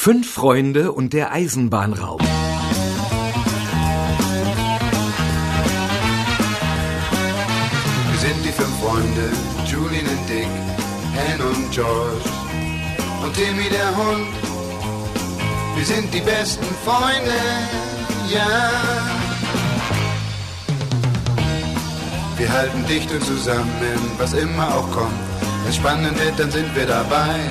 Fünf Freunde und der Eisenbahnraum. Wir sind die fünf Freunde, Julian und Dick, Anne und George und Timmy der Hund. Wir sind die besten Freunde, ja. Wir halten dicht und zusammen, was immer auch kommt. Wenn es spannend wird, dann sind wir dabei.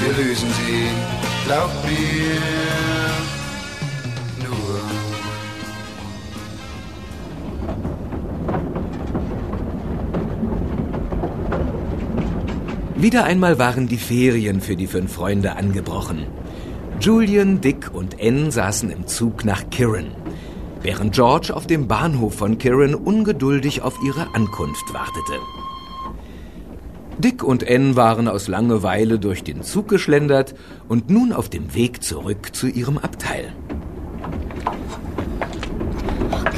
wir lösen sie, glaub mir, nur. Wieder einmal waren die Ferien für die fünf Freunde angebrochen. Julian, Dick und Ann saßen im Zug nach Kirin, während George auf dem Bahnhof von Kirin ungeduldig auf ihre Ankunft wartete. Dick und Ann waren aus Langeweile durch den Zug geschlendert und nun auf dem Weg zurück zu ihrem Abteil.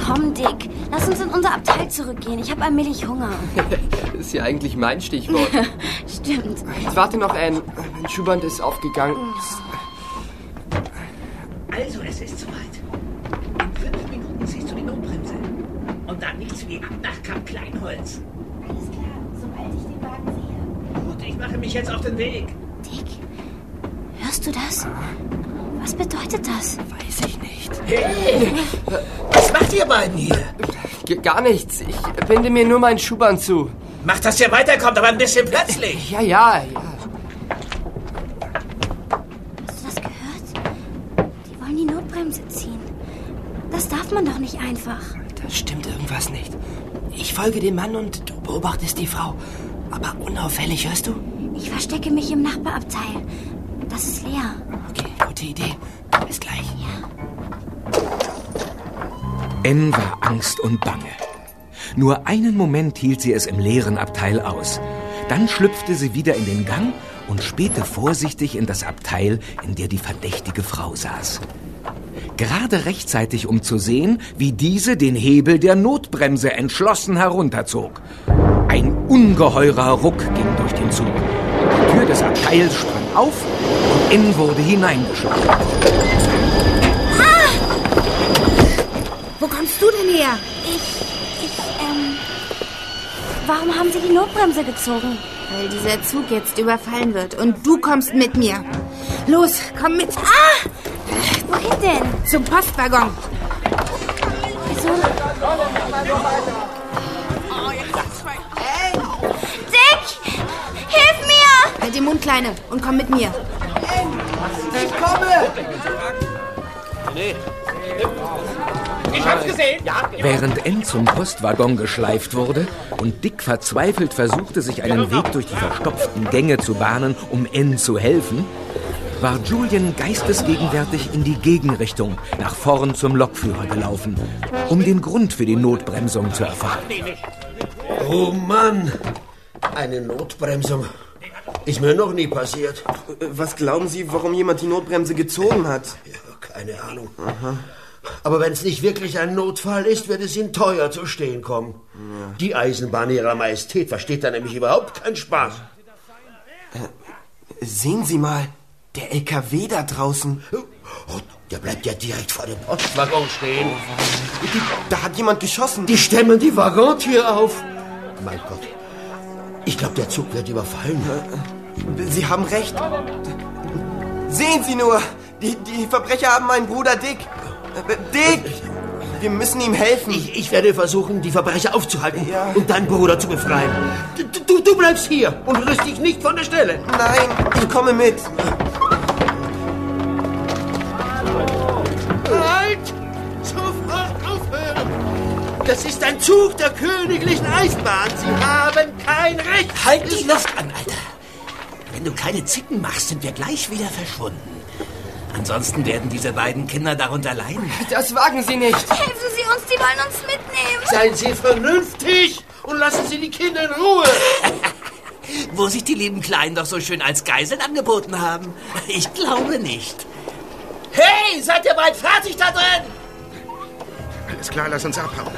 Komm, Dick, lass uns in unser Abteil zurückgehen. Ich habe allmählich Hunger. Das ist ja eigentlich mein Stichwort. Stimmt. Jetzt warte noch, Anne. Mein Schuhband ist aufgegangen. Also, es ist soweit. In fünf Minuten ziehst du die Notbremse. Und dann nichts wie ab nach Kamp Kleinholz. Alles klar, sobald ich den Wagen sehe. Gut, ich mache mich jetzt auf den Weg. Dick, hörst du das? Was bedeutet das? Weiß ich nicht. Hey! Was macht ihr beiden hier? Gar nichts. Ich binde mir nur mein Schuhband zu. Macht, dass ihr weiterkommt, aber ein bisschen plötzlich. Ja, ja, ja. Hast du das gehört? Die wollen die Notbremse ziehen. Das darf man doch nicht einfach. Da stimmt irgendwas nicht. Ich folge dem Mann und du beobachtest die Frau. Aber unauffällig, hörst du? Ich verstecke mich im Nachbarabteil. Das ist leer. Okay, gute Idee. Bis gleich. Ann war Angst und Bange. Nur einen Moment hielt sie es im leeren Abteil aus. Dann schlüpfte sie wieder in den Gang und spähte vorsichtig in das Abteil, in der die verdächtige Frau saß. Gerade rechtzeitig, um zu sehen, wie diese den Hebel der Notbremse entschlossen herunterzog. Ein ungeheurer Ruck ging durch den Zug. Die Tür des Abteils sprang auf und Ann wurde hineingeschlagen. Wo kommst du denn her? Ich, ich, ähm... Warum haben Sie die Notbremse gezogen? Weil dieser Zug jetzt überfallen wird und du kommst mit mir. Los, komm mit. Ah! Wohin denn? Zum Postwaggon. Wieso? Halt den Mund, Kleine, und komm mit mir. Ich hab's gesehen. Ja. Während N zum Postwaggon geschleift wurde und Dick verzweifelt versuchte, sich einen Weg durch die verstopften Gänge zu bahnen, um N zu helfen, war Julian geistesgegenwärtig in die Gegenrichtung nach vorn zum Lokführer gelaufen, um den Grund für die Notbremsung zu erfahren. Oh Mann! Eine Notbremsung. Ist mir noch nie passiert. Was glauben Sie, warum jemand die Notbremse gezogen hat? Ja, keine Ahnung. Aber wenn es nicht wirklich ein Notfall ist, wird es Ihnen teuer zu stehen kommen. Die Eisenbahn Ihrer Majestät versteht da nämlich überhaupt keinen Spaß. Sehen Sie mal, der LKW da draußen. Oh, der bleibt ja direkt vor dem Postwaggon stehen. Da hat jemand geschossen. Die stemmen die Waggontür auf. Mein Gott. Ich glaube, der Zug wird überfallen. Sie haben recht. Sehen Sie nur, die, die Verbrecher haben meinen Bruder Dick. Äh, Dick! Wir müssen ihm helfen. Ich, ich werde versuchen, die Verbrecher aufzuhalten Ja. und deinen Bruder zu befreien. Du, du, du bleibst hier und rührst dich nicht von der Stelle. Nein, ich komme mit. Das ist ein Zug der königlichen Eisenbahn. Sie haben kein Recht. Halt die Luft an, Alter. Wenn du keine Zicken machst, sind wir gleich wieder verschwunden. Ansonsten werden diese beiden Kinder darunter leiden. Das wagen Sie nicht. Helfen Sie uns, die wollen uns mitnehmen. Seien Sie vernünftig und lassen Sie die Kinder in Ruhe. Wo sich die lieben Kleinen doch so schön als Geiseln angeboten haben. Ich glaube nicht. Hey, seid ihr bald fertig da drin? Alles klar, lass uns abhauen.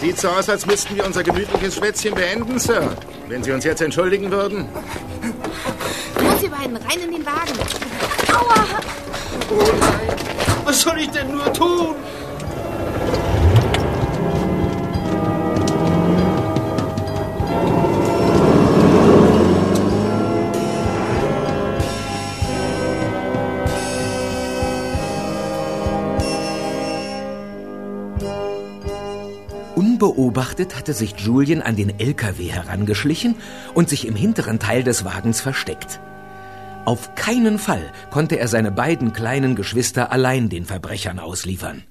Sieht so aus, als müssten wir unser gemütliches Schwätzchen beenden, Sir. Wenn Sie uns jetzt entschuldigen würden. Los, ihr beiden, rein in den Wagen. Aua! Oh nein, was soll ich denn nur tun? Unbeobachtet hatte sich Julien an den LKW herangeschlichen und sich im hinteren Teil des Wagens versteckt. Auf keinen Fall konnte er seine beiden kleinen Geschwister allein den Verbrechern ausliefern.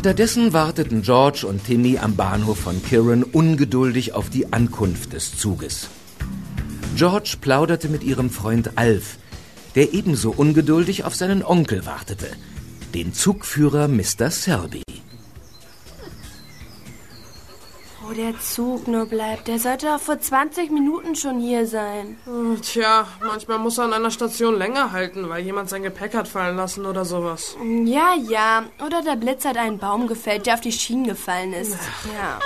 Unterdessen warteten George und Timmy am Bahnhof von Kirin ungeduldig auf die Ankunft des Zuges. George plauderte mit ihrem Freund Alf, der ebenso ungeduldig auf seinen Onkel wartete, den Zugführer Mr. Selby. Wo der Zug nur bleibt, der sollte doch vor 20 Minuten schon hier sein. Hm, Tja, manchmal muss er an einer Station länger halten, weil jemand sein Gepäck hat fallen lassen oder sowas. Ja, ja. Oder der Blitz hat einen Baum gefällt, der auf die Schienen gefallen ist. Ja.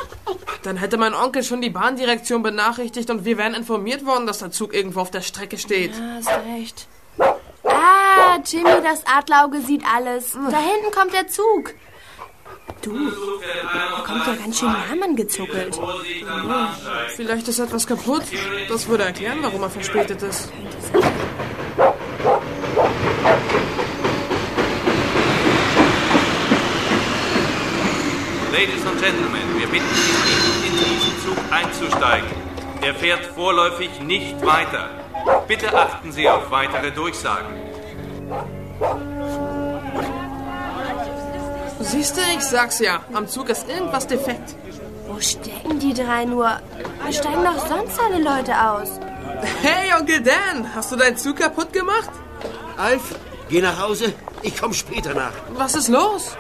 Dann hätte mein Onkel schon die Bahndirektion benachrichtigt und wir wären informiert worden, dass der Zug irgendwo auf der Strecke steht. Ja, hast recht. Ah, Jimmy, das Adlerauge sieht alles. Da hinten kommt der Zug. Du, da kommt ja ganz schön Namen gezuckelt. Vielleicht ist etwas kaputt. Das würde erklären, warum er verspätet ist. Ladies and Gentlemen, wir bitten Sie, nicht in diesen Zug einzusteigen. Er fährt vorläufig nicht weiter. Bitte achten Sie auf weitere Durchsagen. Siehst du, ich sag's ja. Am Zug ist irgendwas defekt. Wo stecken die drei nur? Da steigen doch sonst alle Leute aus. Hey, Onkel Dan, hast du deinen Zug kaputt gemacht? Alf, geh nach Hause. Ich komme später nach. Was ist los?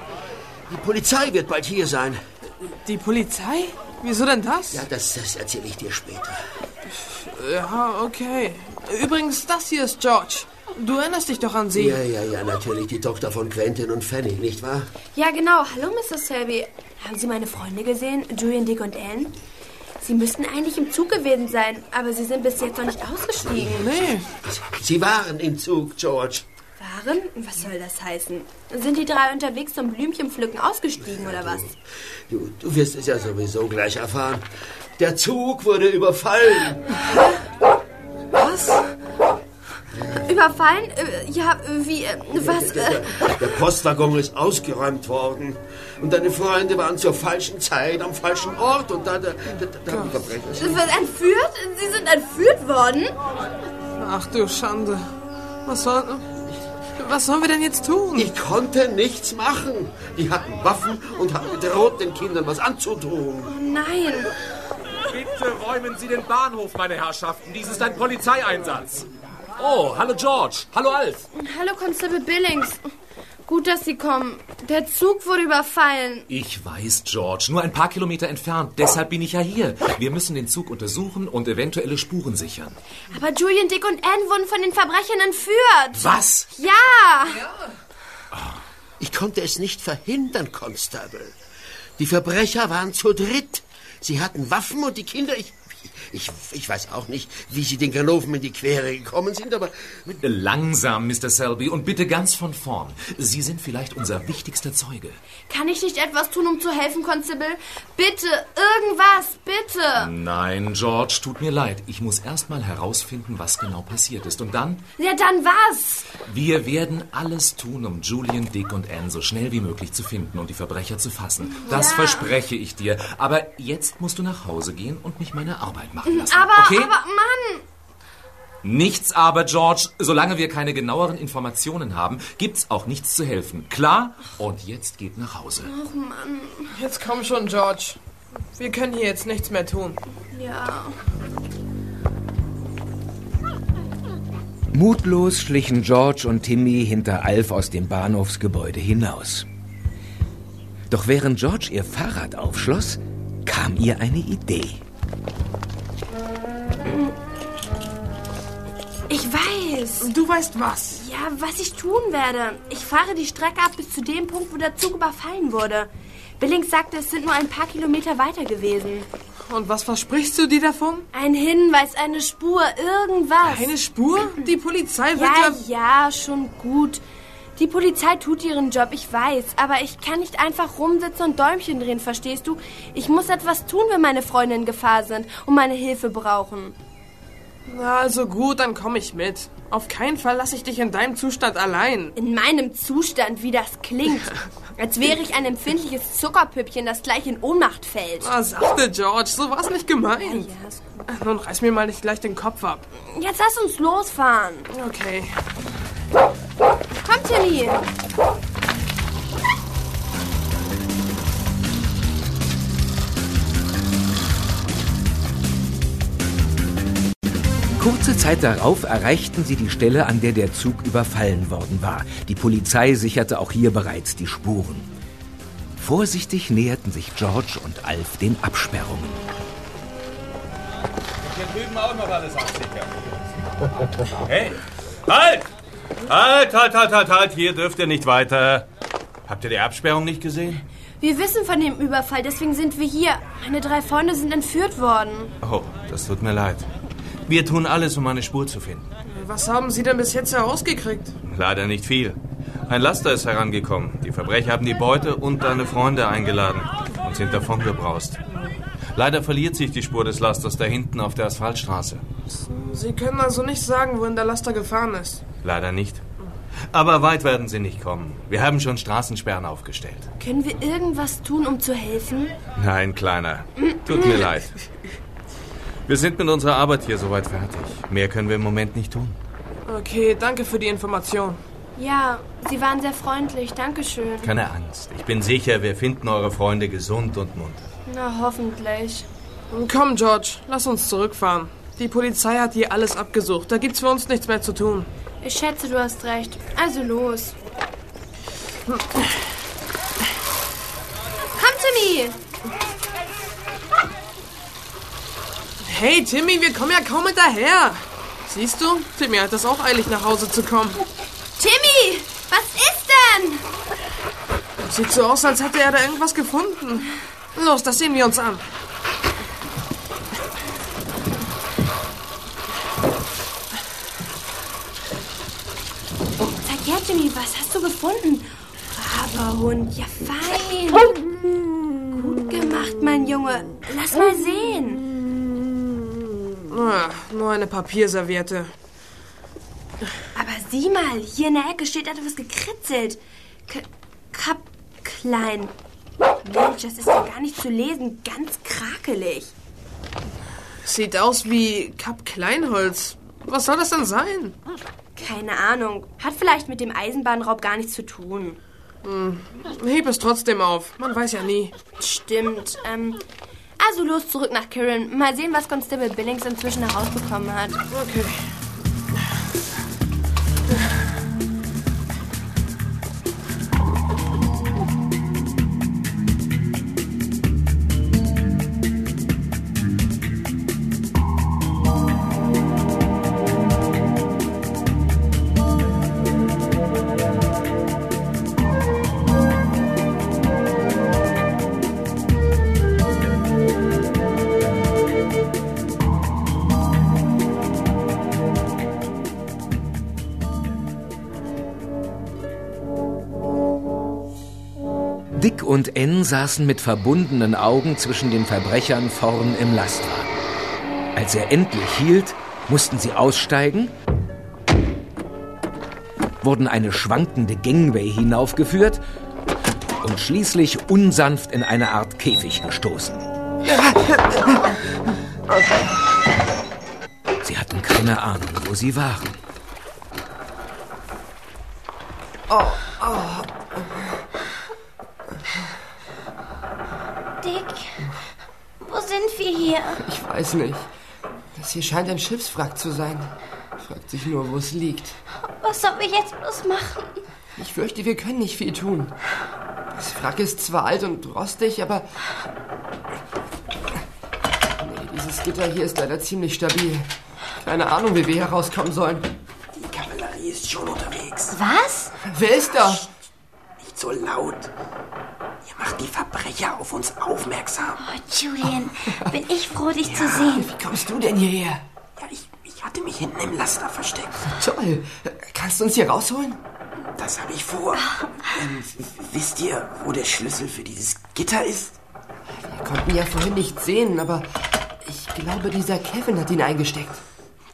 Die Polizei wird bald hier sein. Die Polizei? Wieso denn das? Ja, das, das erzähle ich dir später. Ja, okay. Übrigens, das hier ist George. Du erinnerst dich doch an sie. Ja, ja, ja, natürlich. Die Tochter von Quentin und Fanny, nicht wahr? Ja, genau. Hallo, Mr. Selby. Haben Sie meine Freunde gesehen? Julian, Dick und Anne? Sie müssten eigentlich im Zug gewesen sein, aber sie sind bis jetzt noch nicht ausgestiegen. Nee. Sie waren im Zug, George. Waren? Was soll das heißen? Sind die drei unterwegs zum Blümchenpflücken ausgestiegen oder was? Du, du wirst es ja sowieso gleich erfahren. Der Zug wurde überfallen. Was? Überfallen? Äh, Ja, wie, äh, was? Der, äh, der Postwaggon ist ausgeräumt worden. Und deine Freunde waren zur falschen Zeit am falschen Ort. Und da, da, da, da haben Verbrecher entführt? Sie sind entführt worden? Ach du Schande. Was soll, was sollen wir denn jetzt tun? Ich konnte nichts machen. Die hatten Waffen und haben gedroht, den Kindern was anzutun. Oh nein. Bitte räumen Sie den Bahnhof, meine Herrschaften. Dies ist ein Polizeieinsatz. Oh, hallo George. Hallo Alf. Hallo, Constable Billings. Gut, dass Sie kommen. Der Zug wurde überfallen. Ich weiß, George. Nur ein paar Kilometer entfernt. Deshalb bin ich ja hier. Wir müssen den Zug untersuchen und eventuelle Spuren sichern. Aber Julian, Dick und Anne wurden von den Verbrechern entführt. Was? Ja. Ich konnte es nicht verhindern, Constable. Die Verbrecher waren zu dritt. Sie hatten Waffen und die Kinder, ich, ich, ich weiß auch nicht, wie sie den Ganoven in die Quere gekommen sind, aber Langsam, Mr. Selby, und bitte ganz von vorn. Sie sind vielleicht unser wichtigster Zeuge. Kann ich nicht etwas tun, um zu helfen, Constable? Bitte, irgendwas, bitte. Nein, George, tut mir leid. Ich muss erst mal herausfinden, was genau passiert ist. Und dann, Ja, dann was? wir werden alles tun, um Julian, Dick und Anne so schnell wie möglich zu finden und die Verbrecher zu fassen. Das Ja. verspreche ich dir. Aber jetzt musst du nach Hause gehen und mich meine Arbeit machen lassen. Aber, okay? aber, Mann. Nichts aber, George. Solange wir keine genaueren Informationen haben, gibt's auch nichts zu helfen. Klar? Und jetzt geht nach Hause. Ach Mann. Jetzt komm schon, George. Wir können hier jetzt nichts mehr tun. Ja. Mutlos schlichen George und Timmy hinter Alf aus dem Bahnhofsgebäude hinaus. Doch während George ihr Fahrrad aufschloss, kam ihr eine Idee. Ich weiß. Du weißt was? Ja, was ich tun werde. Ich fahre die Strecke ab bis zu dem Punkt, wo der Zug überfallen wurde. Billings sagte, es sind nur ein paar Kilometer weiter gewesen. Und was versprichst du dir davon? Ein Hinweis, eine Spur, irgendwas. Eine Spur? Die Polizei wird ja... ja... Ja, schon gut. Die Polizei tut ihren Job, ich weiß. Aber ich kann nicht einfach rumsitzen und Däumchen drehen, verstehst du? Ich muss etwas tun, wenn meine Freunde in Gefahr sind und meine Hilfe brauchen. Na, also gut, dann komme ich mit. Auf keinen Fall lasse ich dich in deinem Zustand allein. In meinem Zustand, wie das klingt. Als wäre ich ein empfindliches Zuckerpüppchen, das gleich in Ohnmacht fällt. Ah, sachte, George, so war's nicht gemeint. Ja, ja. Nun reiß mir mal nicht gleich den Kopf ab. Jetzt lass uns losfahren. Okay. Tilly. Kurze Zeit darauf erreichten sie die Stelle, an der der Zug überfallen worden war. Die Polizei sicherte auch hier bereits die Spuren. Vorsichtig näherten sich George und Alf den Absperrungen. Hier drüben auch noch alles absichern. Hey, halt! Halt, halt, halt, halt, halt, hier dürft ihr nicht weiter. Habt ihr die Absperrung nicht gesehen? Wir wissen von dem Überfall, deswegen sind wir hier. Meine drei Freunde sind entführt worden. Oh, das tut mir leid. Wir tun alles, um eine Spur zu finden. Was haben Sie denn bis jetzt herausgekriegt? Leider nicht viel. Ein Laster ist herangekommen. Die Verbrecher haben die Beute und deine Freunde eingeladen und sind davongebraust. Leider verliert sich die Spur des Lasters da hinten auf der Asphaltstraße. Sie können also nicht sagen, wohin der Laster gefahren ist. Leider nicht. Aber weit werden sie nicht kommen. Wir haben schon Straßensperren aufgestellt. Können wir irgendwas tun, um zu helfen? Nein, Kleiner. Tut mir leid. Wir sind mit unserer Arbeit hier soweit fertig. Mehr können wir im Moment nicht tun. Okay, danke für die Information. Ja, Sie waren sehr freundlich. Dankeschön. Keine Angst. Ich bin sicher, wir finden eure Freunde gesund und munter. Na, hoffentlich. Komm, George, lass uns zurückfahren. Die Polizei hat hier alles abgesucht. Da gibt's für uns nichts mehr zu tun. Ich schätze, du hast recht. Also los. Komm, Timmy! Hey, Timmy, wir kommen ja kaum hinterher. Siehst du, Timmy hat es auch eilig, nach Hause zu kommen. Timmy! Was ist denn? Sieht so aus, als hätte er da irgendwas gefunden. Los, das sehen wir uns an. Sag her, Timmy, was hast du gefunden? Braver Hund, ja fein. Gut gemacht, mein Junge. Lass mal sehen. Ah, nur eine Papierserviette. Aber sieh mal, hier in der Ecke steht etwas gekritzelt. K Kap klein. Mensch, das ist ja gar nicht zu lesen. Ganz krakelig. Sieht aus wie Kap Kleinholz. Was soll das denn sein? Keine Ahnung. Hat vielleicht mit dem Eisenbahnraub gar nichts zu tun. Hm. Heb es trotzdem auf. Man weiß ja nie. Stimmt. Ähm, also los zurück nach Kirin. Mal sehen, was Constable Billings inzwischen herausbekommen hat. Okay. Und N saßen mit verbundenen Augen zwischen den Verbrechern vorn im Lastwagen. Als er endlich hielt, mussten sie aussteigen, wurden eine schwankende Gangway hinaufgeführt und schließlich unsanft in eine Art Käfig gestoßen. Sie hatten keine Ahnung, wo sie waren. Oh, oh. Dick, wo sind wir hier? Ich weiß nicht. Das hier scheint ein Schiffswrack zu sein. Fragt sich nur, wo es liegt. Was sollen wir jetzt bloß machen? Ich fürchte, wir können nicht viel tun. Das Wrack ist zwar alt und rostig, aber... Nee, dieses Gitter hier ist leider ziemlich stabil. Keine Ahnung, wie wir hier rauskommen sollen. Die Kavallerie ist schon unterwegs. Was? Wer ist da? Nicht so laut. Verbrecher auf uns aufmerksam. Oh, Julian, bin ich froh, dich zu sehen. Wie kommst du denn hierher? Ja, ich, ich hatte mich hinten im Laster versteckt. Toll. Kannst du uns hier rausholen? Das habe ich vor. Ähm, wisst ihr, wo der Schlüssel für dieses Gitter ist? Wir konnten ja vorhin nicht sehen, aber ich glaube, dieser Kevin hat ihn eingesteckt.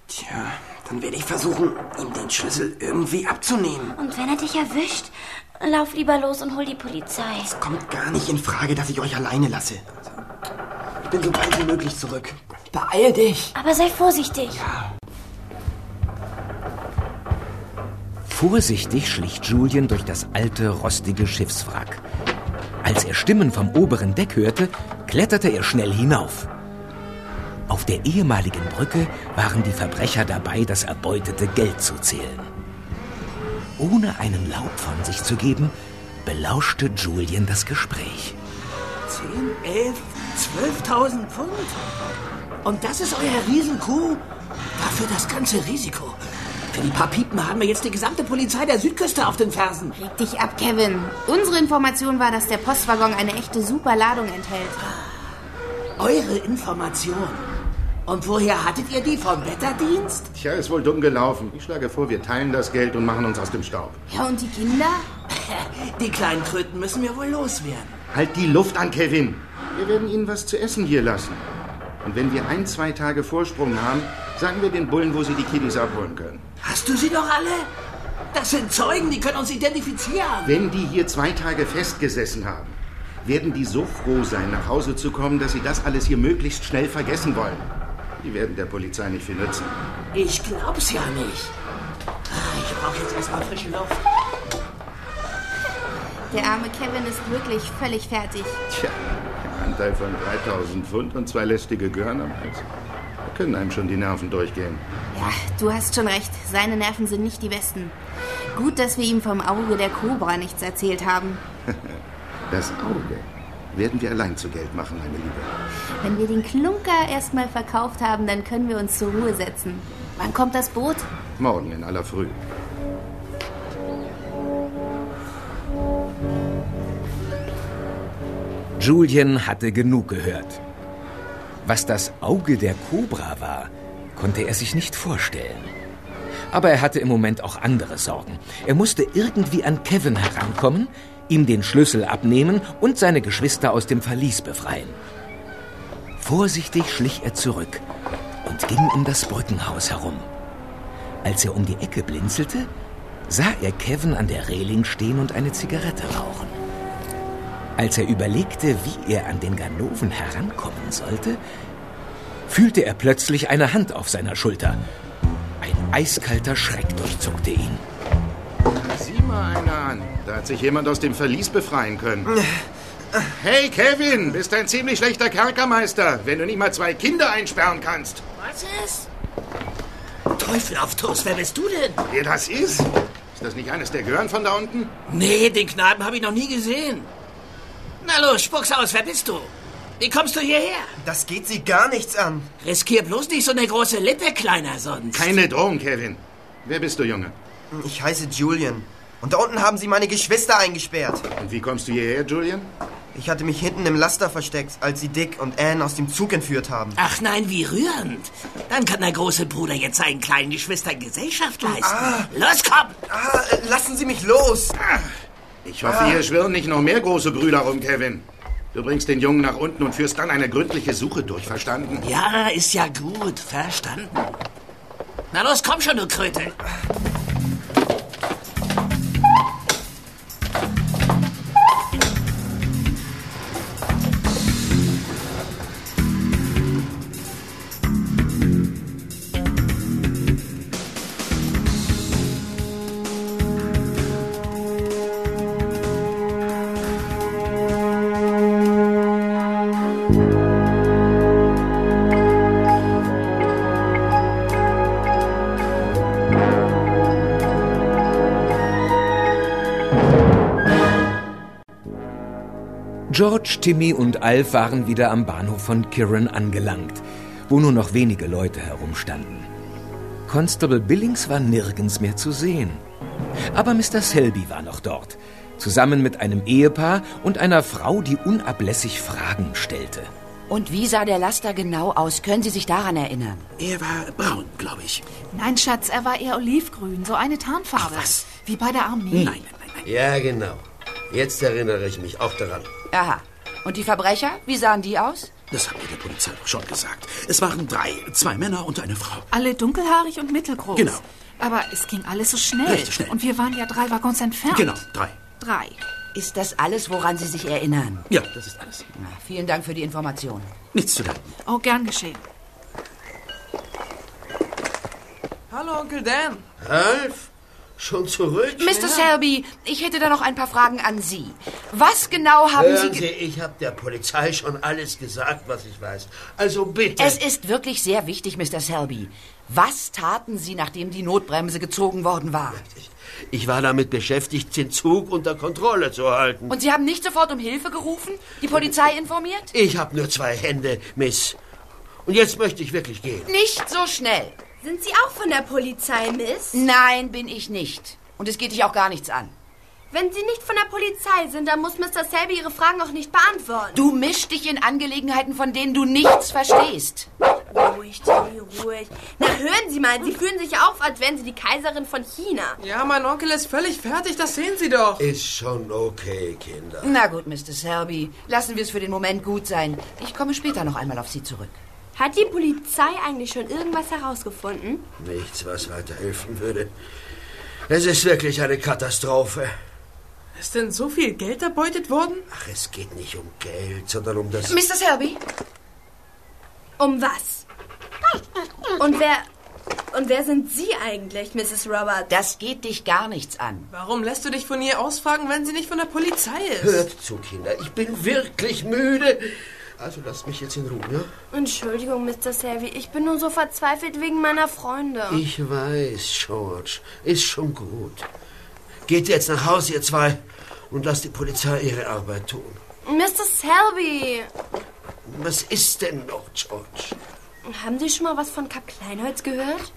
Tja, dann werde ich versuchen, ihm den Schlüssel irgendwie abzunehmen. Und wenn er dich erwischt, lauf lieber los und hol die Polizei. Es kommt gar nicht in Frage, dass ich euch alleine lasse. Ich bin so bald wie möglich zurück. Beeil dich. Aber sei vorsichtig. Vorsichtig schlich Julian durch das alte, rostige Schiffswrack. Als er Stimmen vom oberen Deck hörte, kletterte er schnell hinauf. Auf der ehemaligen Brücke waren die Verbrecher dabei, das erbeutete Geld zu zählen. Ohne einen Laut von sich zu geben, belauschte Julian das Gespräch. 10, 11, 12.000 Pfund? Und das ist euer Riesenkuh? Dafür das ganze Risiko. Für die paar Piepen haben wir jetzt die gesamte Polizei der Südküste auf den Fersen. Reg dich ab, Kevin. Unsere Information war, dass der Postwaggon eine echte Superladung enthält. Eure Information. Und woher hattet ihr die? Vom Wetterdienst? Tja, ist wohl dumm gelaufen. Ich schlage vor, wir teilen das Geld und machen uns aus dem Staub. Ja, und die Kinder? Die kleinen Kröten müssen wir wohl loswerden. Halt die Luft an, Kevin. Wir werden ihnen was zu essen hier lassen. Und wenn wir ein, zwei Tage Vorsprung haben, sagen wir den Bullen, wo sie die Kiddies abholen können. Hast du sie doch alle? Das sind Zeugen, die können uns identifizieren. Wenn die hier zwei Tage festgesessen haben, werden die so froh sein, nach Hause zu kommen, dass sie das alles hier möglichst schnell vergessen wollen. Die werden der Polizei nicht viel nützen. Ich glaub's ja nicht. Ah, Ich brauche jetzt erstmal frische Luft. Der arme Kevin ist wirklich völlig fertig. Tja, ein Anteil von 3000 Pfund und zwei lästige Görn am Hals. Da können einem schon die Nerven durchgehen. Ja, du hast schon recht. Seine Nerven sind nicht die besten. Gut, dass wir ihm vom Auge der Cobra nichts erzählt haben. Das Auge werden wir allein zu Geld machen, meine Liebe. Wenn wir den Klunker erstmal verkauft haben, dann können wir uns zur Ruhe setzen. Wann kommt das Boot? Morgen in aller Früh. Julian hatte genug gehört. Was das Auge der Kobra war, konnte er sich nicht vorstellen. Aber er hatte im Moment auch andere Sorgen. Er musste irgendwie an Kevin herankommen, ihm den Schlüssel abnehmen und seine Geschwister aus dem Verlies befreien. Vorsichtig schlich er zurück und ging um das Brückenhaus herum. Als er um die Ecke blinzelte, sah er Kevin an der Reling stehen und eine Zigarette rauchen. Als er überlegte, wie er an den Ganoven herankommen sollte, fühlte er plötzlich eine Hand auf seiner Schulter. Ein eiskalter Schreck durchzuckte ihn. Mal einer an. Da hat sich jemand aus dem Verlies befreien können. Hey, Kevin, bist ein ziemlich schlechter Kerkermeister, wenn du nicht mal zwei Kinder einsperren kannst. Was ist? Teufel auf Toast, wer bist du denn? Wer das ist? Ist das nicht eines der Gören von da unten? Nee, den Knaben habe ich noch nie gesehen. Na los, spuck's aus, wer bist du? Wie kommst du hierher? Das geht sie gar nichts an. Riskier bloß nicht so eine große Lippe, Kleiner, sonst. Keine Drohung, Kevin. Wer bist du, Junge? Ich heiße Julian. Und da unten haben sie meine Geschwister eingesperrt. Und wie kommst du hierher, Julian? Ich hatte mich hinten im Laster versteckt, als sie Dick und Anne aus dem Zug entführt haben. Ach nein, wie rührend. Dann kann der große Bruder jetzt seinen kleinen Geschwistern Gesellschaft leisten. Ah. Los, komm! Ah, äh, lassen Sie mich los! Ich hoffe, Ah. hier schwirren nicht noch mehr große Brüder rum, Kevin. Du bringst den Jungen nach unten und führst dann eine gründliche Suche durch, verstanden? Ja, ist ja gut, verstanden. Na los, komm schon, du Kröte. George, Timmy und Alf waren wieder am Bahnhof von Kirin angelangt, wo nur noch wenige Leute herumstanden. Constable Billings war nirgends mehr zu sehen. Aber Mr. Selby war noch dort, zusammen mit einem Ehepaar und einer Frau, die unablässig Fragen stellte. Und wie sah der Laster genau aus? Können Sie sich daran erinnern? Er war braun, glaube ich. Nein, Schatz, er war eher olivgrün, so eine Tarnfarbe. Ach, was? Wie bei der Armee. Nein, nein, nein, nein. Ja, genau. Jetzt erinnere ich mich auch daran. Aha. Und die Verbrecher, wie sahen die aus? Das haben wir der Polizei doch schon gesagt. Es waren drei, zwei Männer und eine Frau. Alle dunkelhaarig und mittelgroß. Genau. Aber es ging alles so schnell. Richtig schnell. Und wir waren ja drei Waggons entfernt. Genau, drei. Drei. Ist das alles, woran Sie sich erinnern? Ja, das ist alles. Na, vielen Dank für die Information. Nichts zu danken. Oh, gern geschehen. Hallo, Onkel Dan. Alf? Schon zurück? Mr. Selby, ich hätte da noch ein paar Fragen an Sie. Was genau haben Hören Sie... Sie, ge- ich habe der Polizei schon alles gesagt, was ich weiß. Also bitte. Es ist wirklich sehr wichtig, Mr. Selby. Was taten Sie, nachdem die Notbremse gezogen worden war? Ich war damit beschäftigt, den Zug unter Kontrolle zu halten. Und Sie haben nicht sofort um Hilfe gerufen? Die Polizei informiert? Ich habe nur zwei Hände, Miss. Und jetzt möchte ich wirklich gehen. Nicht so schnell. Sind Sie auch von der Polizei, Miss? Nein, bin ich nicht. Und es geht dich auch gar nichts an. Wenn Sie nicht von der Polizei sind, dann muss Mr. Selby Ihre Fragen auch nicht beantworten. Du mischst dich in Angelegenheiten, von denen du nichts verstehst. Ruhig, Timmy, ruhig. Na, hören Sie mal, Sie fühlen sich auf, als wären Sie die Kaiserin von China. Ja, mein Onkel ist völlig fertig, das sehen Sie doch. Ist schon okay, Kinder. Na gut, Mr. Selby. Lassen wir es für den Moment gut sein. Ich komme später noch einmal auf Sie zurück. Hat die Polizei eigentlich schon irgendwas herausgefunden? Nichts, was weiterhelfen würde. Es ist wirklich eine Katastrophe. Ist denn so viel Geld erbeutet worden? Ach, es geht nicht um Geld, sondern um das... Mr. Selby? Um was? Und wer. Und wer sind Sie eigentlich, Mrs. Roberts? Das geht dich gar nichts an. Warum lässt du dich von ihr ausfragen, wenn sie nicht von der Polizei ist? Hört zu, Kinder. Ich bin wirklich müde. Also lasst mich jetzt in Ruhe, ja? Entschuldigung, Mr. Selby, ich bin nur so verzweifelt wegen meiner Freunde. Ich weiß, George. Ist schon gut. Geht jetzt nach Hause, ihr zwei, und lasst die Polizei ihre Arbeit tun. Mr. Selby! Was ist denn noch, George? Haben Sie schon mal was von Kap Kleinholz gehört?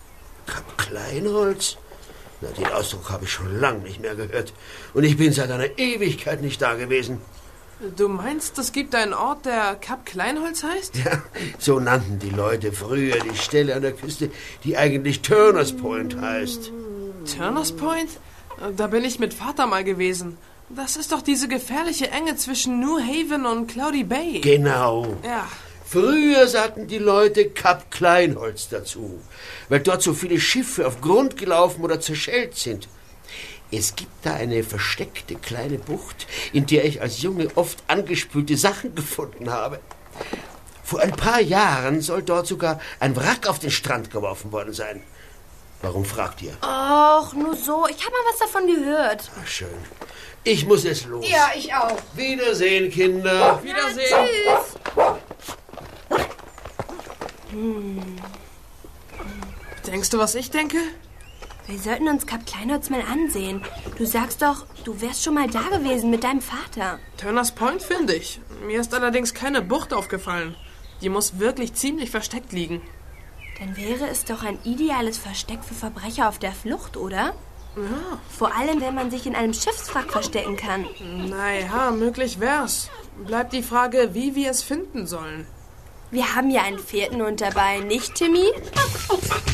Kap Kleinholz? Na, den Ausdruck habe ich schon lange nicht mehr gehört. Und ich bin seit einer Ewigkeit nicht da gewesen. Du meinst, es gibt einen Ort, der Kap Kleinholz heißt? Ja, so nannten die Leute früher die Stelle an der Küste, die eigentlich Turners Point heißt. Turners Point? Da bin ich mit Vater mal gewesen. Das ist doch diese gefährliche Enge zwischen New Haven und Cloudy Bay. Genau. Ja. Früher sagten die Leute Kap Kleinholz dazu, weil dort so viele Schiffe auf Grund gelaufen oder zerschellt sind. Es gibt da eine versteckte kleine Bucht, in der ich als Junge oft angespülte Sachen gefunden habe. Vor ein paar Jahren soll dort sogar ein Wrack auf den Strand geworfen worden sein. Warum fragt ihr? Och, nur so. Ich habe mal was davon gehört. Ach, schön. Ich muss jetzt los. Ja, ich auch. Wiedersehen, Kinder. Wiedersehen. Tschüss. Hm. Denkst du, was ich denke? Wir sollten uns Kap Kleinholz mal ansehen. Du sagst doch, du wärst schon mal da gewesen mit deinem Vater. Turners Point finde ich. Mir ist allerdings keine Bucht aufgefallen. Die muss wirklich ziemlich versteckt liegen. Dann wäre es doch ein ideales Versteck für Verbrecher auf der Flucht, oder? Ja. Vor allem, wenn man sich in einem Schiffswrack verstecken kann. Naja, möglich wär's. Bleibt die Frage, wie wir es finden sollen. Wir haben ja einen vierten Hund dabei, nicht, Timmy?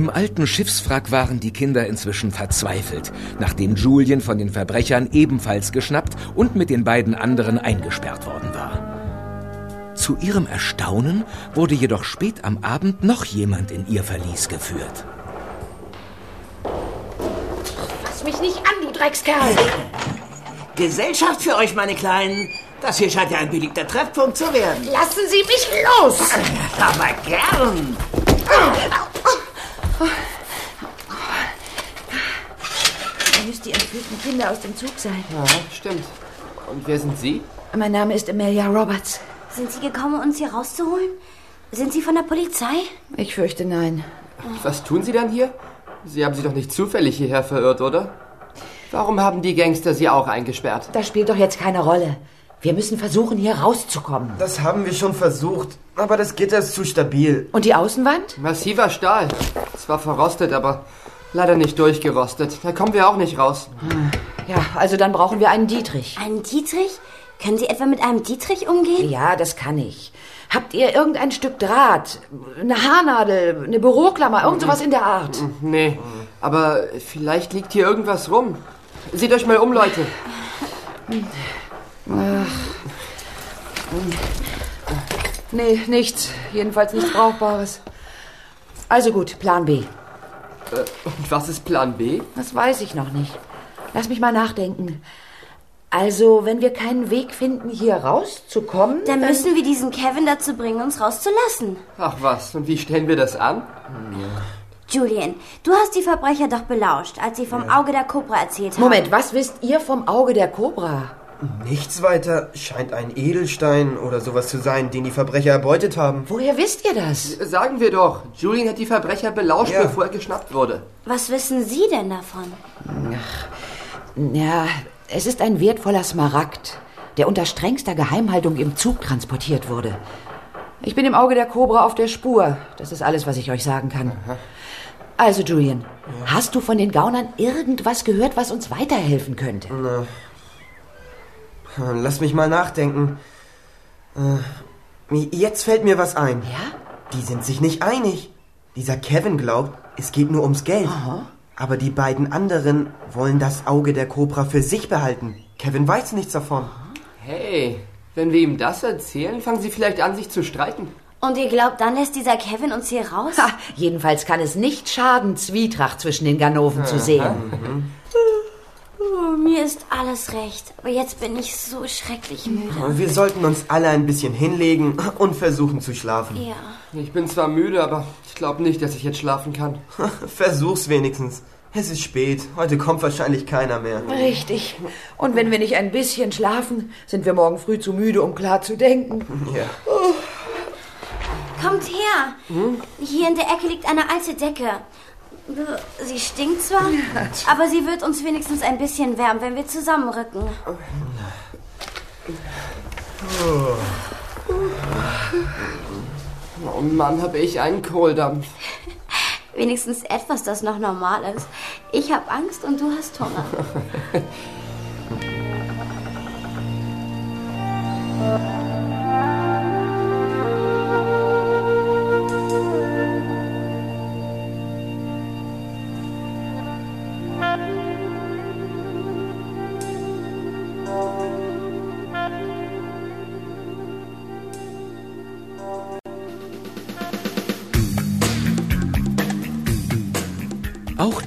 Im alten Schiffswrack waren die Kinder inzwischen verzweifelt, nachdem Julien von den Verbrechern ebenfalls geschnappt und mit den beiden anderen eingesperrt worden war. Zu ihrem Erstaunen wurde jedoch spät am Abend noch jemand in ihr Verlies geführt. Fass mich nicht an, du Dreckskerl! Gesellschaft für euch, meine Kleinen. Das hier scheint ja ein beliebter Treffpunkt zu werden. Lassen Sie mich los! Aber gern. Da müsst die entführten Kinder aus dem Zug sein. Ja, stimmt. Und wer sind Sie? Mein Name ist Amelia Roberts. Sind Sie gekommen, uns hier rauszuholen? Sind Sie von der Polizei? Ich fürchte nein. Was tun Sie dann hier? Sie haben sich doch nicht zufällig hierher verirrt, oder? Warum haben die Gangster Sie auch eingesperrt? Das spielt doch jetzt keine Rolle. Wir müssen versuchen, hier rauszukommen. Das haben wir schon versucht, aber das Gitter ist zu stabil. Und die Außenwand? Massiver Stahl. Zwar verrostet, aber leider nicht durchgerostet. Da kommen wir auch nicht raus. Ja, also dann brauchen wir einen Dietrich. Einen Dietrich? Können Sie etwa mit einem Dietrich umgehen? Ja, das kann ich. Habt ihr irgendein Stück Draht, eine Haarnadel, eine Büroklammer, irgend sowas in der Art? Nee, aber vielleicht liegt hier irgendwas rum. Seht euch mal um, Leute. Ach. Nee, nichts. Jedenfalls nichts Brauchbares. Also gut, Plan B. Äh, Und was ist Plan B? Das weiß ich noch nicht. Lass mich mal nachdenken. Also, wenn wir keinen Weg finden, hier rauszukommen, Dann müssen wir diesen Kevin dazu bringen, uns rauszulassen. Ach was, und wie stellen wir das an? Julian, du hast die Verbrecher doch belauscht, als sie vom Auge der Kobra erzählt haben. Moment, was wisst ihr vom Auge der Kobra? Nichts weiter scheint ein Edelstein oder sowas zu sein, den die Verbrecher erbeutet haben. Woher wisst ihr das? Sagen wir doch, Julian hat die Verbrecher belauscht, Ja. bevor er geschnappt wurde. Was wissen Sie denn davon? Ja, es ist ein wertvoller Smaragd, der unter strengster Geheimhaltung im Zug transportiert wurde. Ich bin im Auge der Kobra auf der Spur. Das ist alles, was ich euch sagen kann. Also, Julian, hast du von den Gaunern irgendwas gehört, was uns weiterhelfen könnte? Na, lass mich mal nachdenken. Äh, Jetzt fällt mir was ein. Ja? Die sind sich nicht einig. Dieser Kevin glaubt, es geht nur ums Geld. Aber die beiden anderen wollen das Auge der Cobra für sich behalten. Kevin weiß nichts davon. Hey, wenn wir ihm das erzählen, fangen sie vielleicht an, sich zu streiten. Und ihr glaubt, dann lässt dieser Kevin uns hier raus? Ha, jedenfalls kann es nicht schaden, Zwietracht zwischen den Ganoven zu sehen. Oh, mir ist alles recht. Aber jetzt bin ich so schrecklich müde. Wir sollten uns alle ein bisschen hinlegen und versuchen zu schlafen. Ja. Ich bin zwar müde, aber ich glaube nicht, dass ich jetzt schlafen kann. Versuch's wenigstens. Es ist spät. Heute kommt wahrscheinlich keiner mehr. Richtig. Und wenn wir nicht ein bisschen schlafen, sind wir morgen früh zu müde, um klar zu denken. Ja. Kommt her. Hier in der Ecke liegt eine alte Decke. Sie stinkt zwar, aber sie wird uns wenigstens ein bisschen wärmen, wenn wir zusammenrücken. Oh Mann, habe ich einen Kohldampf. Wenigstens etwas, das noch normal ist. Ich habe Angst und du hast Hunger.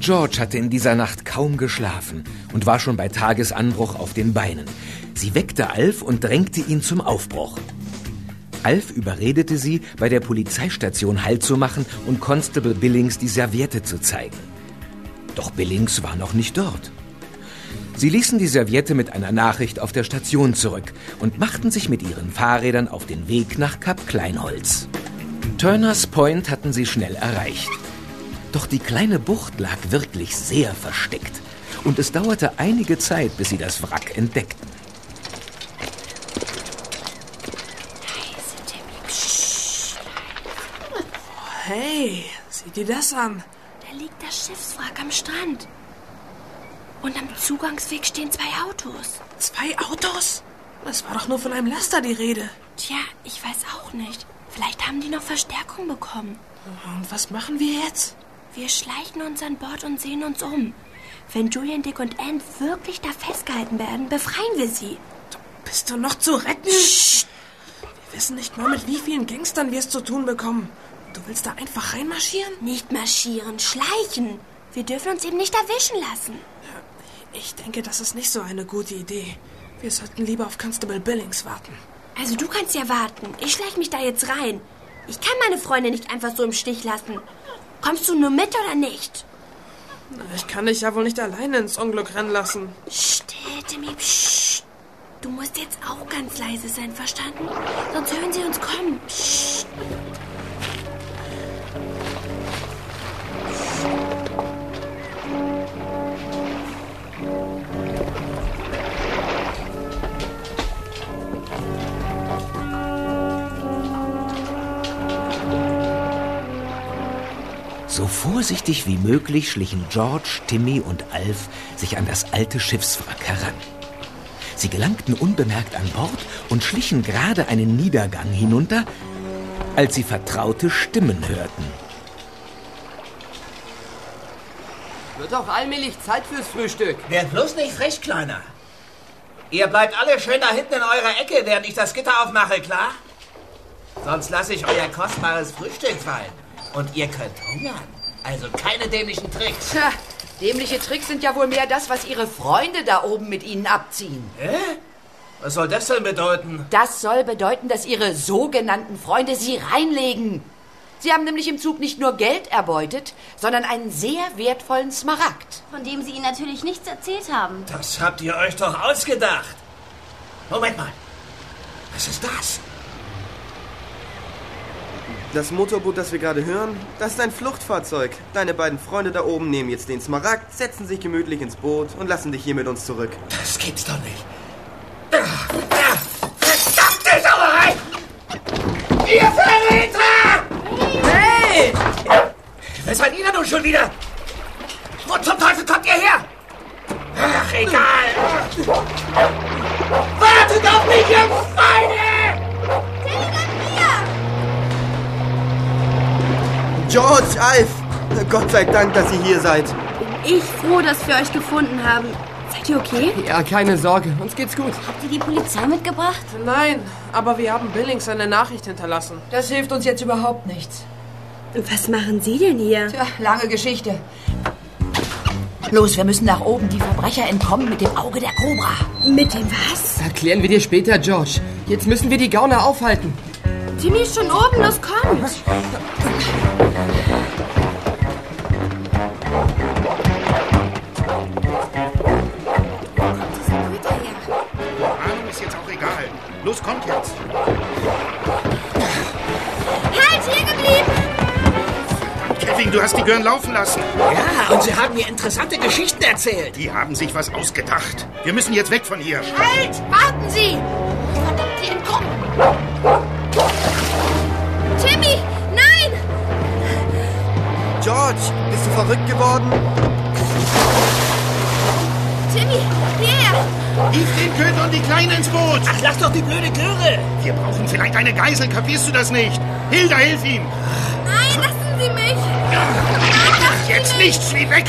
George hatte in dieser Nacht kaum geschlafen und war schon bei Tagesanbruch auf den Beinen. Sie weckte Alf und drängte ihn zum Aufbruch. Alf überredete sie, bei der Polizeistation Halt zu machen und Constable Billings die Serviette zu zeigen. Doch Billings war noch nicht dort. Sie ließen die Serviette mit einer Nachricht auf der Station zurück und machten sich mit ihren Fahrrädern auf den Weg nach Kap Kleinholz. Turners Point hatten sie schnell erreicht. Doch die kleine Bucht lag wirklich sehr versteckt. Und es dauerte einige Zeit, bis sie das Wrack entdeckten. Hey, sieh dir das an. Da liegt das Schiffswrack am Strand. Und am Zugangsweg stehen zwei Autos. Zwei Autos? Es war doch nur von einem Laster die Rede. Tja, ich weiß auch nicht. Vielleicht haben die noch Verstärkung bekommen. Und was machen wir jetzt? Wir schleichen uns an Bord und sehen uns um. Wenn Julian, Dick und Anne wirklich da festgehalten werden, befreien wir sie. Bist du noch zu retten? Wir wissen nicht mal, mit wie vielen Gangstern wir es zu tun bekommen. Du willst da einfach reinmarschieren? Nicht marschieren, schleichen. Wir dürfen uns eben nicht erwischen lassen. Ich denke, das ist nicht so eine gute Idee. Wir sollten lieber auf Constable Billings warten. Also du kannst ja warten. Ich schleich mich da jetzt rein. Ich kann meine Freunde nicht einfach so im Stich lassen. Kommst du nur mit oder nicht? Ich kann dich ja wohl nicht alleine ins Unglück rennen lassen. Still, Timmy, psst. Du musst jetzt auch ganz leise sein, verstanden? Sonst hören sie uns kommen. Psst. Vorsichtig wie möglich schlichen George, Timmy und Alf sich an das alte Schiffswrack heran. Sie gelangten unbemerkt an Bord und schlichen gerade einen Niedergang hinunter, als sie vertraute Stimmen hörten. Wird doch allmählich Zeit fürs Frühstück. Werd bloß nicht frech, Kleiner. Ihr bleibt alle schön da hinten in eurer Ecke, während ich das Gitter aufmache, klar? Sonst lasse ich euer kostbares Frühstück fallen. Und ihr könnt hungern. Also keine dämlichen Tricks. Tja, dämliche Tricks sind ja wohl mehr das, was Ihre Freunde da oben mit Ihnen abziehen. Hä? Was soll das denn bedeuten? Das soll bedeuten, dass Ihre sogenannten Freunde Sie reinlegen. Sie haben nämlich im Zug nicht nur Geld erbeutet, sondern einen sehr wertvollen Smaragd. Von dem Sie Ihnen natürlich nichts erzählt haben. Das habt ihr euch doch ausgedacht. Moment mal. Was ist das? Das Motorboot, das wir gerade hören, das ist ein Fluchtfahrzeug. Deine beiden Freunde da oben nehmen jetzt den Smaragd, setzen sich gemütlich ins Boot und lassen dich hier mit uns zurück. Das gibt's doch nicht. Verdammte Sauerei! Ihr Verräter! Hey! Was seid ihr denn nun schon wieder? Wo zum Teufel kommt ihr her? Ach, egal. Wartet auf mich, ihr Feinde! George, Alf! Gott sei Dank, dass ihr hier seid. Bin ich froh, dass wir euch gefunden haben. Seid ihr okay? Ja, keine Sorge. Uns geht's gut. Habt ihr die Polizei mitgebracht? Nein, aber wir haben Billings eine Nachricht hinterlassen. Das hilft uns jetzt überhaupt nichts. Was machen Sie denn hier? Tja, lange Geschichte. Los, wir müssen nach oben. Die Verbrecher entkommen mit dem Auge der Cobra. Mit dem was? Erklären wir dir später, George. Jetzt müssen wir die Gauner aufhalten. Timmy ist schon oben, los kommt. Ahnung ist jetzt auch egal. Los, kommt jetzt. Halt, hier geblieben! Kevin, du hast die Gören laufen lassen. Ja, und sie haben mir interessante Geschichten erzählt. Die haben sich was ausgedacht. Wir müssen jetzt weg von hier. Halt! Warten Sie! Verdammt, Sie entkommen! George, bist du verrückt geworden? Timmy, hierher! Hief den Köter und die Kleine ins Boot. Ach, lass doch die blöde Göre. Wir brauchen vielleicht eine Geisel, kapierst du das nicht? Hilda, hilf ihm. Nein, lassen Sie mich! Mach jetzt nichts, flieh weg.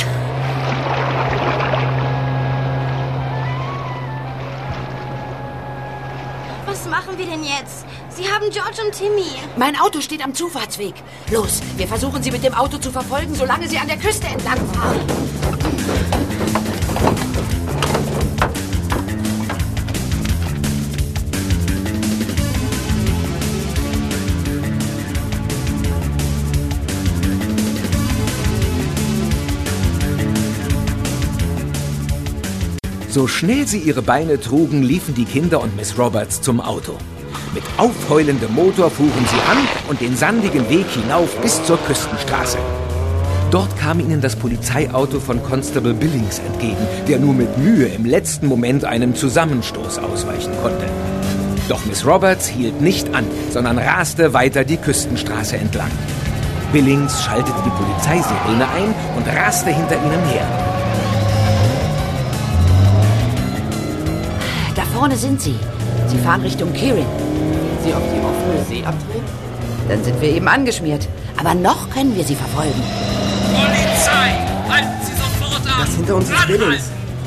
Was machen wir denn jetzt? Sie haben George und Timmy. Mein Auto steht am Zufahrtsweg. Los, wir versuchen sie mit dem Auto zu verfolgen, solange sie an der Küste entlang fahren. So schnell sie ihre Beine trugen, liefen die Kinder und Miss Roberts zum Auto. Mit aufheulendem Motor fuhren sie an und den sandigen Weg hinauf bis zur Küstenstraße. Dort kam ihnen das Polizeiauto von Constable Billings entgegen, der nur mit Mühe im letzten Moment einem Zusammenstoß ausweichen konnte. Doch Miss Roberts hielt nicht an, sondern raste weiter die Küstenstraße entlang. Billings schaltete die Polizeisirene ein und raste hinter ihnen her. Da vorne sind sie. Sie fahren Richtung Kirin. Sie auf die offene See abdrehen? Dann sind wir eben angeschmiert. Aber noch können wir sie verfolgen. Polizei! Halten Sie sofort an! Das hinter uns ist Billings.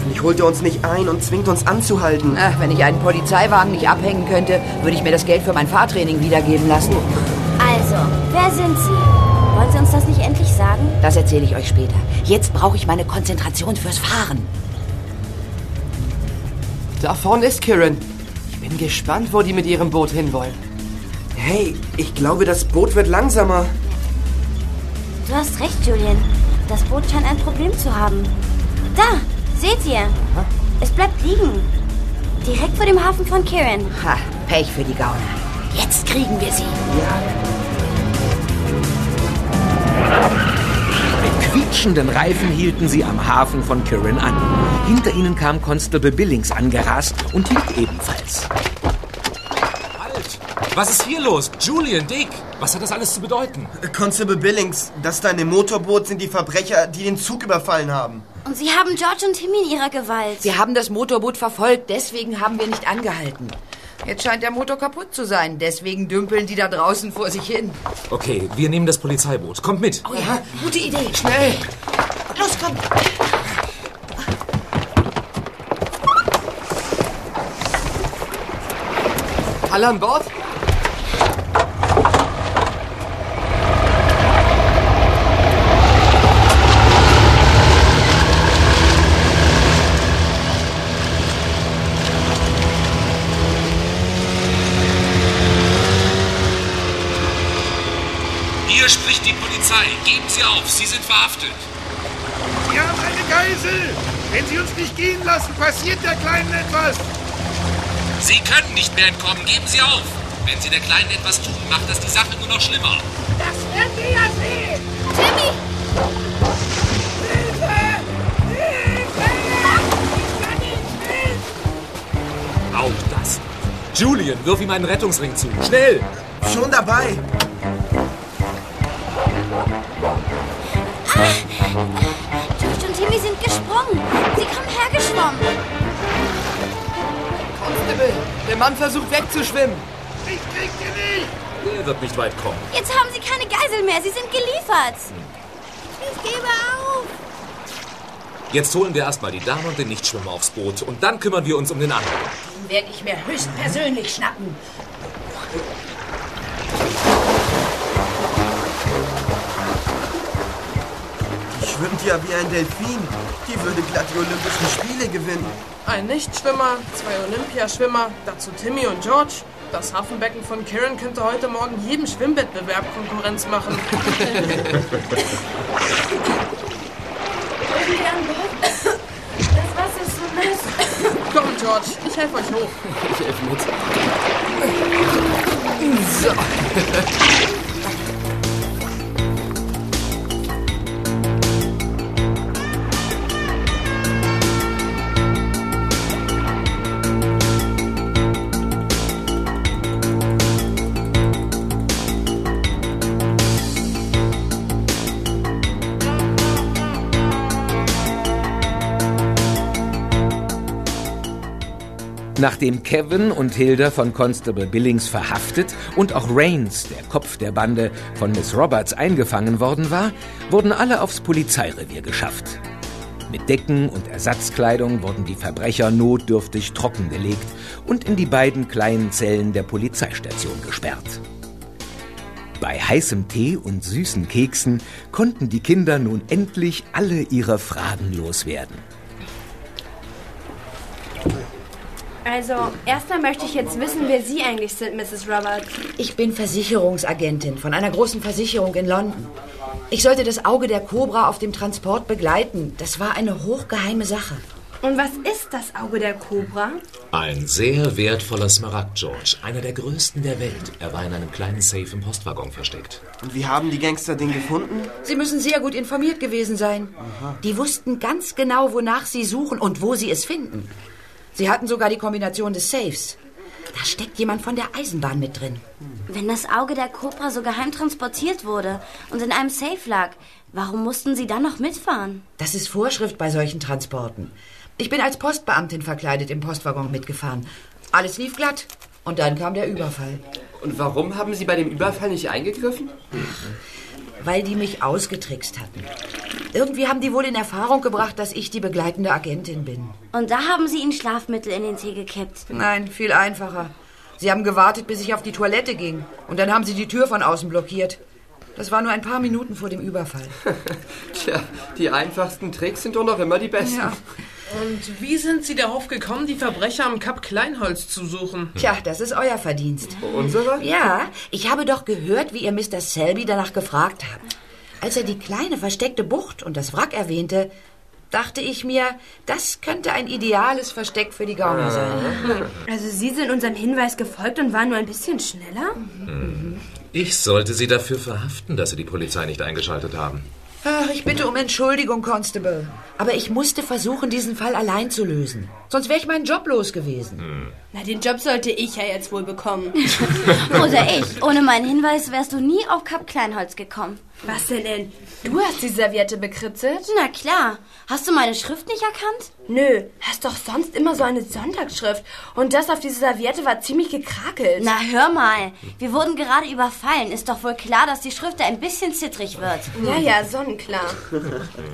Hoffentlich holt er uns nicht ein und zwingt uns anzuhalten. Ach, wenn ich einen Polizeiwagen nicht abhängen könnte, würde ich mir das Geld für mein Fahrtraining wiedergeben lassen. Also, wer sind Sie? Wollen Sie uns das nicht endlich sagen? Das erzähle ich euch später. Jetzt brauche ich meine Konzentration fürs Fahren. Da vorne ist Kieran. Ich bin gespannt, wo die mit ihrem Boot hinwollen. Hey, ich glaube, das Boot wird langsamer. Du hast recht, Julian. Das Boot scheint ein Problem zu haben. Da, seht ihr? Es bleibt liegen. Direkt vor dem Hafen von Kirin. Ha, Pech für die Gauner. Jetzt kriegen wir sie. Mit quietschenden Reifen hielten sie am Hafen von Kirin an. Hinter ihnen kam Constable Billings angerast und hielt ebenfalls. Halt! Was ist hier los? Julian, Dick, was hat das alles zu bedeuten? Constable Billings, das deine Motorboot sind die Verbrecher, die den Zug überfallen haben. Und sie haben George und Timmy in ihrer Gewalt. Sie haben das Motorboot verfolgt, deswegen haben wir nicht angehalten. Jetzt scheint der Motor kaputt zu sein, deswegen dümpeln die da draußen vor sich hin. Okay, wir nehmen das Polizeiboot. Kommt mit. Oh ja, gute Idee. Schnell! Los, komm. Alle an Bord? Hier spricht die Polizei. Geben Sie auf, Sie sind verhaftet. Sie haben eine Geisel! Wenn Sie uns nicht gehen lassen, passiert der Kleinen etwas! Sie können nicht mehr entkommen. Geben Sie auf. Wenn Sie der Kleinen etwas tun, macht das die Sache nur noch schlimmer. Das werden Sie ja sehen! Timmy! Auch das. Julian, wirf ihm einen Rettungsring zu. Schnell! Schon dabei. George und Timmy sind gesprungen. Sie kommen hergeschwommen. Constable, der Mann versucht wegzuschwimmen. Ich krieg sie nicht! Er wird nicht weit kommen. Jetzt haben sie keine Geisel mehr. Sie sind geliefert. Ich gebe auf. Jetzt holen wir erstmal die Dame und den Nichtschwimmer aufs Boot und dann kümmern wir uns um den anderen. Den werde ich mir höchstpersönlich schnappen. Schwimmt ja wie ein Delfin. Die würde glatt die Olympischen Spiele gewinnen. Ein Nichtschwimmer, zwei Olympiaschwimmer, dazu Timmy und George. Das Hafenbecken von Karen könnte heute Morgen jedem Schwimmwettbewerb Konkurrenz machen. Das Wasser ist so nass. Komm, George, ich helfe euch hoch. Ich helfe mit. So. Nachdem Kevin und Hilda von Constable Billings verhaftet und auch Rains, der Kopf der Bande, von Miss Roberts eingefangen worden war, wurden alle aufs Polizeirevier geschafft. Mit Decken und Ersatzkleidung wurden die Verbrecher notdürftig trockengelegt und in die beiden kleinen Zellen der Polizeistation gesperrt. Bei heißem Tee und süßen Keksen konnten die Kinder nun endlich alle ihre Fragen loswerden. Also, erstmal möchte ich jetzt wissen, wer Sie eigentlich sind, Mrs. Roberts. Ich bin Versicherungsagentin von einer großen Versicherung in London. Ich sollte das Auge der Cobra auf dem Transport begleiten. Das war eine hochgeheime Sache. Und was ist das Auge der Cobra? Ein sehr wertvoller Smaragd, George. Einer der größten der Welt. Er war in einem kleinen Safe im Postwaggon versteckt. Und wie haben die Gangster den gefunden? Sie müssen sehr gut informiert gewesen sein. Die wussten ganz genau, wonach sie suchen und wo sie es finden. Sie hatten sogar die Kombination des Safes. Da steckt jemand von der Eisenbahn mit drin. Wenn das Auge der Cobra so geheim transportiert wurde und in einem Safe lag, warum mussten Sie dann noch mitfahren? Das ist Vorschrift bei solchen Transporten. Ich bin als Postbeamtin verkleidet im Postwaggon mitgefahren. Alles lief glatt. Und dann kam der Überfall. Und warum haben Sie bei dem Überfall nicht eingegriffen? Weil die mich ausgetrickst hatten. Irgendwie haben die wohl in Erfahrung gebracht, dass ich die begleitende Agentin bin. Und da haben Sie Ihnen Schlafmittel in den Tee gekippt. Nein, viel einfacher. Sie haben gewartet, bis ich auf die Toilette ging. Und dann haben sie die Tür von außen blockiert. Das war nur ein paar Minuten vor dem Überfall. Tja, die einfachsten Tricks sind doch noch immer die besten. Ja. Und wie sind Sie darauf gekommen, die Verbrecher am Kap Kleinholz zu suchen? Tja, das ist euer Verdienst. Unsere? Ja, ich habe doch gehört, wie ihr Mr. Selby danach gefragt habt. Als er die kleine versteckte Bucht und das Wrack erwähnte, dachte ich mir, das könnte ein ideales Versteck für die Gauner sein. Also Sie sind unserem Hinweis gefolgt und waren nur ein bisschen schneller? Ich sollte Sie dafür verhaften, dass Sie die Polizei nicht eingeschaltet haben. Ach, ich bitte um Entschuldigung, Constable. Aber ich musste versuchen, diesen Fall allein zu lösen. Sonst wäre ich meinen Job los gewesen. Na, den Job sollte ich ja jetzt wohl bekommen. Oder ich. Ohne meinen Hinweis wärst du nie auf Kap Kleinholz gekommen. Was denn denn? Du hast die Serviette bekritzelt? Na klar. Hast du meine Schrift nicht erkannt? Nö, hast doch sonst immer so eine Sonntagsschrift. Und das auf diese Serviette war ziemlich gekrakelt. Na, hör mal. Wir wurden gerade überfallen. Ist doch wohl klar, dass die Schrift da ein bisschen zittrig wird. Ja, ja, sonnenklar.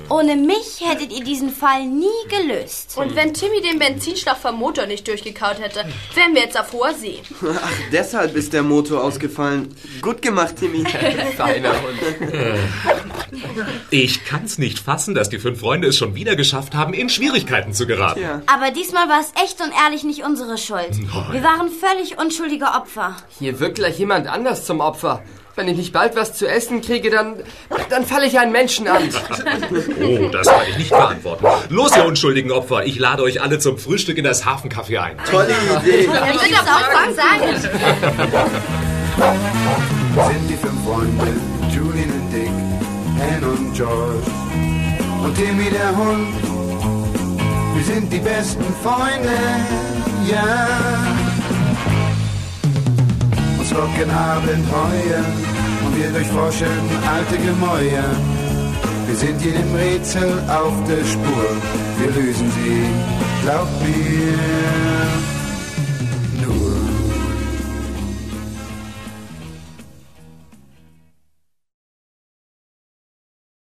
Ohne mich hättet ihr diesen Fall nie gelöst. Und wenn Timmy den Benzinschlauch vom Motor nicht durchgekaut hätte, wären wir jetzt auf hoher See. Ach, deshalb ist der Motor ausgefallen. Gut gemacht, Timmy. Feiner Hund. Ich kann's nicht fassen, dass die fünf Freunde es schon wieder geschafft haben, in Schwierigkeiten zu geraten. Aber diesmal war es echt und ehrlich nicht unsere Schuld. Wir waren völlig unschuldige Opfer. Hier wirkt gleich jemand anders zum Opfer. Wenn ich nicht bald was zu essen kriege, dann, dann falle ich einen Menschen an. Oh, das kann ich nicht beantworten. Los, ihr unschuldigen Opfer, ich lade euch alle zum Frühstück in das Hafencafé ein. Tolle Idee. Ja, ich würde auch sagen. sind die fünf Freunde, Anne und George und Timmy der Hund. Wir sind die besten Freunde, ja. Uns locken Abenteuer und wir durchforschen alte Gemäuer. Wir sind jedem Rätsel auf der Spur, wir lösen sie, glaubt mir, nur.